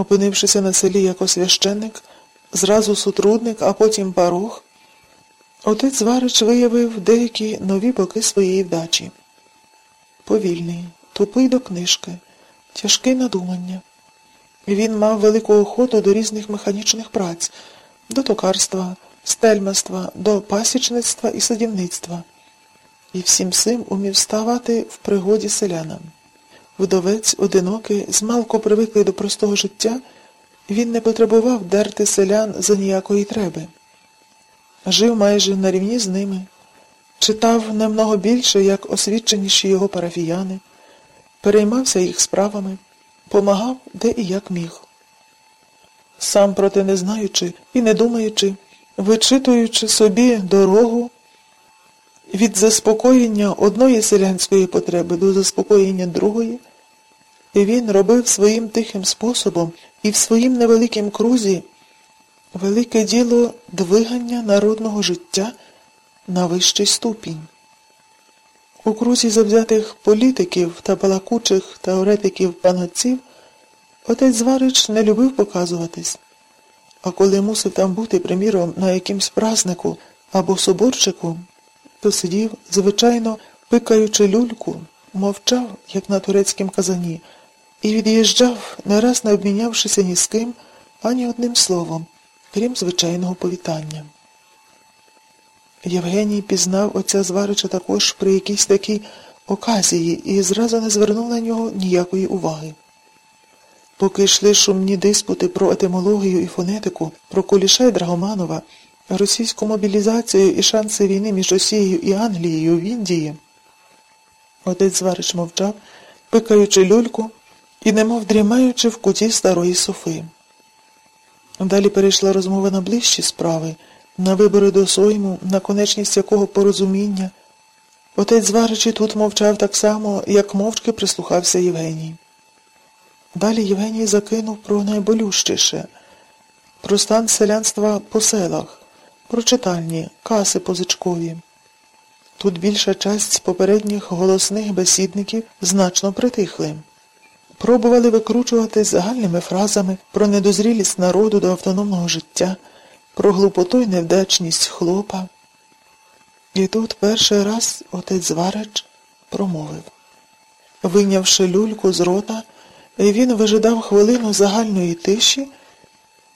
Опинившися на селі як освященник, зразу сутрудник, а потім парох, отець Зварич виявив деякі нові боки своєї вдачі. Повільний, тупий до книжки, тяжкий надумання. Він мав велику охоту до різних механічних праць, до токарства, стельмаства, до пасічництва і садівництва. І всім цим умів ставати в пригоді селянам. Вдовець, одинокий, змалку привиклий до простого життя, він не потребував дерти селян за ніякої треби. Жив майже на рівні з ними, читав немного більше, як освіченіші його парафіяни, переймався їх справами, помагав де і як міг. Сам, проте не знаючи і не думаючи, вичитуючи собі дорогу від заспокоєння одної селянської потреби до заспокоєння другої, і він робив своїм тихим способом і в своїм невеликім крузі велике діло двигання народного життя на вищий ступінь. У крузі завзятих політиків та балакучих теоретиків панотців отець Зварич не любив показуватись, а коли мусив там бути, приміром, на якимсь празнику або соборчику, то сидів, звичайно, пикаючи люльку, мовчав, як на турецькім казані, і від'їжджав, не раз не обмінявшися ні з ким, ані одним словом, крім звичайного повітання. Євгеній пізнав отця Зварича також при якійсь такій оказії і зразу не звернув на нього ніякої уваги. Поки йшли шумні диспути про етимологію і фонетику, про Куліша і Драгоманова, російську мобілізацію і шанси війни між Росією і Англією в Індії, отець Зварич мовчав, пикаючи люльку і немов дрімаючи в куті старої софи. Далі перейшла розмова на ближчі справи, на вибори до сойму, на конечність якого порозуміння. Отець Зваричі тут мовчав так само, як мовчки прислухався Євгеній. Далі Євгеній закинув про найболющіше, про стан селянства по селах, про читальні, каси позичкові. Тут більша часть попередніх голосних бесідників значно притихли. Пробували викручуватись загальними фразами про недозрілість народу до автономного життя, про глупоту й невдачність хлопа. І тут перший раз отець Зварич промовив. Вийнявши люльку з рота, він вижидав хвилину загальної тиші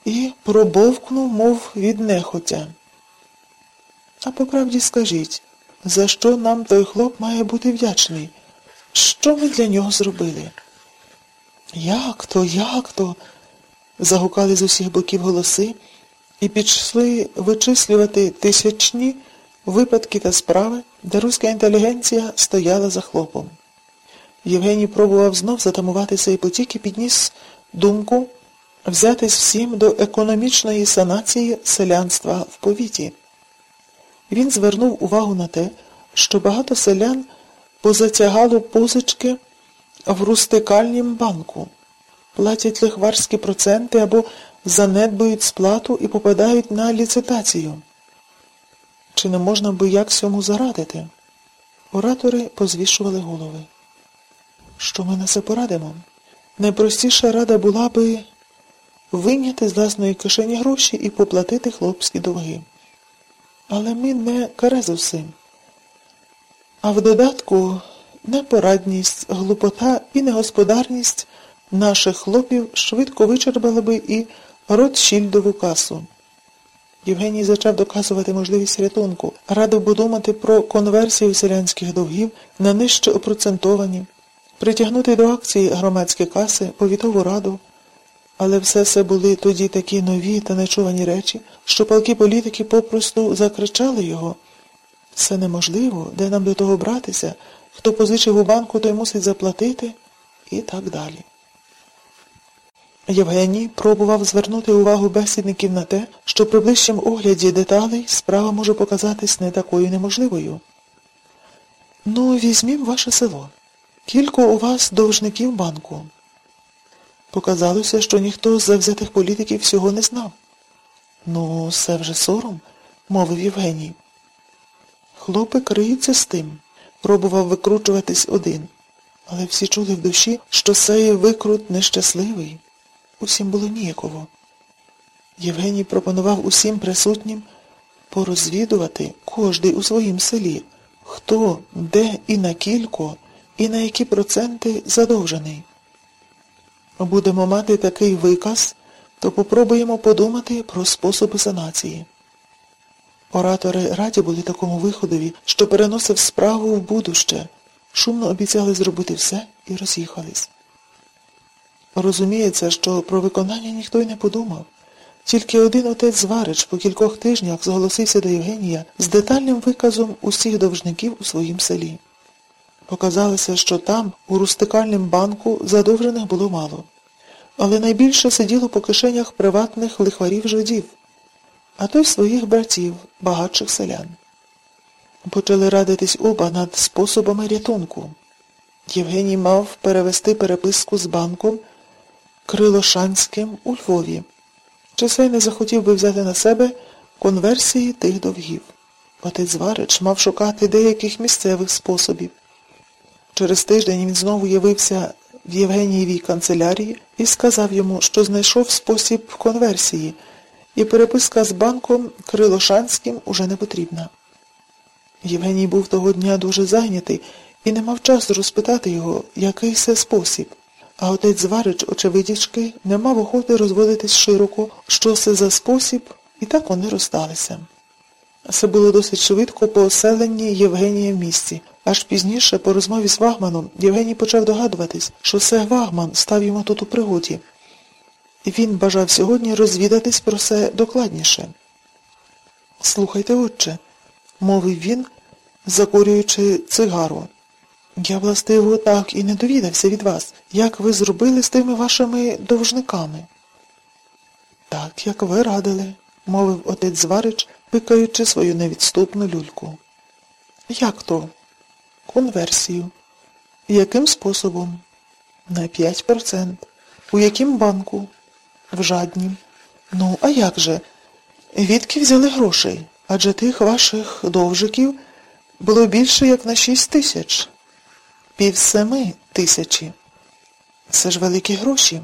і пробовкнув, мов від нехотя. А по правді скажіть, за що нам той хлоп має бути вдячний? Що ми для нього зробили? Як то, як то? загукали з усіх боків голоси і пішли вичислювати тисячні випадки та справи, де руська інтелігенція стояла за хлопом. Євгеній пробував знов затамувати цей потік і підніс думку взятись всім до економічної санації селянства в повіті. Він звернув увагу на те, що багато селян позатягало позички в рустикальнім банку, платять лихварські проценти або занедбують сплату і попадають на ліцитацію. Чи не можна би як цьому зарадити? Оратори позвішували голови. Що ми на це порадимо? Найпростіша рада була би вийняти з власної кишені гроші і поплатити хлопські довги. Але ми не карезовсим. А в додатку непорадність, глупота і негосподарність наших хлопів швидко вичерпали би і Ротшільдову касу. Євгеній зачав доказувати можливість рятунку, радив би думати про конверсію селянських довгів на нижче опроцентовані, притягнути до акції громадські каси, повітову раду. Але все це були тоді такі нові та нечувані речі, що палки політики попросту закричали його. Це неможливо, де нам до того братися, хто позичив у банку, той мусить заплатити і так далі. Євгеній пробував звернути увагу бесідників на те, що при ближчому огляді деталей справа може показатись не такою неможливою. Ну, візьмім ваше село. Кілько у вас довжників банку. Показалося, що ніхто з завзятих політиків всього не знав. Ну, це вже сором, мовив Євгеній. Хлопик риється з тим, пробував викручуватись один, але всі чули в душі, що цей викрут нещасливий. усім було ніяково. Євгеній пропонував усім присутнім порозвідувати кожний у своїм селі, хто, де і на кілько, і на які проценти задовжений. Будемо мати такий виказ, то попробуємо подумати про способи санації. Оратори раді були такому виходові, що переносив справу в будуще, шумно обіцяли зробити все і роз'їхались. Розуміється, що про виконання ніхто й не подумав. Тільки один отець Зварич по кількох тижнях зголосився до Євгенія з детальним виказом усіх довжників у своїм селі. Показалося, що там, у рустикальнім банку, задовжених було мало. Але найбільше сиділо по кишенях приватних лихварів жидів, а то й своїх братів, багатших селян. Почали радитись оба над способами рятунку. Євгеній мав перевести переписку з банком Крилошанським у Львові. Чисей не захотів би взяти на себе конверсії тих довгів. Отець Зварич мав шукати деяких місцевих способів. Через тиждень він знову явився в Євгенієвій канцелярії і сказав йому, що знайшов спосіб конверсії, і переписка з банком Крилошанським уже не потрібна. Євгеній був того дня дуже зайнятий і не мав часу розпитати його, який це спосіб. А отець Зварич, очевидячки, не мав охоти розводитись широко, що це за спосіб, і так вони розсталися. Це було досить швидко по оселенні Євгенія в місті. Аж пізніше, по розмові з Вагманом, Євгеній почав догадуватись, що це Вагман став йому тут у пригоді. Він бажав сьогодні розвідатись про це докладніше. Слухайте, отче, мовив він, закурюючи цигару. Я, властиво, так і не довідався від вас, як ви зробили з тими вашими довжниками. Так, як ви радили, мовив отець Зварич, пикаючи свою невідступну люльку. Як то? Конверсію. Яким способом? На 5%. У яким банку? В жаднім. Ну, а як же? Відки взяли грошей? Адже тих ваших довжиків було більше, як на 6 тисяч. Пів семи тисячі. Це ж великі гроші.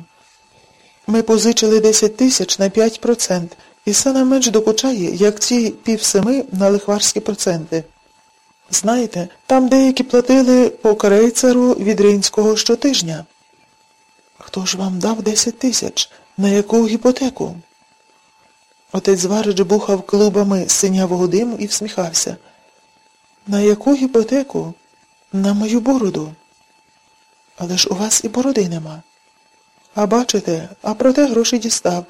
Ми позичили 10 тисяч на 5%, і це нам менш докучає, як ці пів семи на лихварські проценти. Знаєте, там деякі платили по крейцеру від Ринського щотижня. Хто ж вам дав 10 тисяч? На яку гіпотеку? Отець Зварич бухав клубами синявого диму і всміхався. На яку гіпотеку? На мою бороду. Але ж у вас і бороди нема. А бачите, а проте гроші дістав.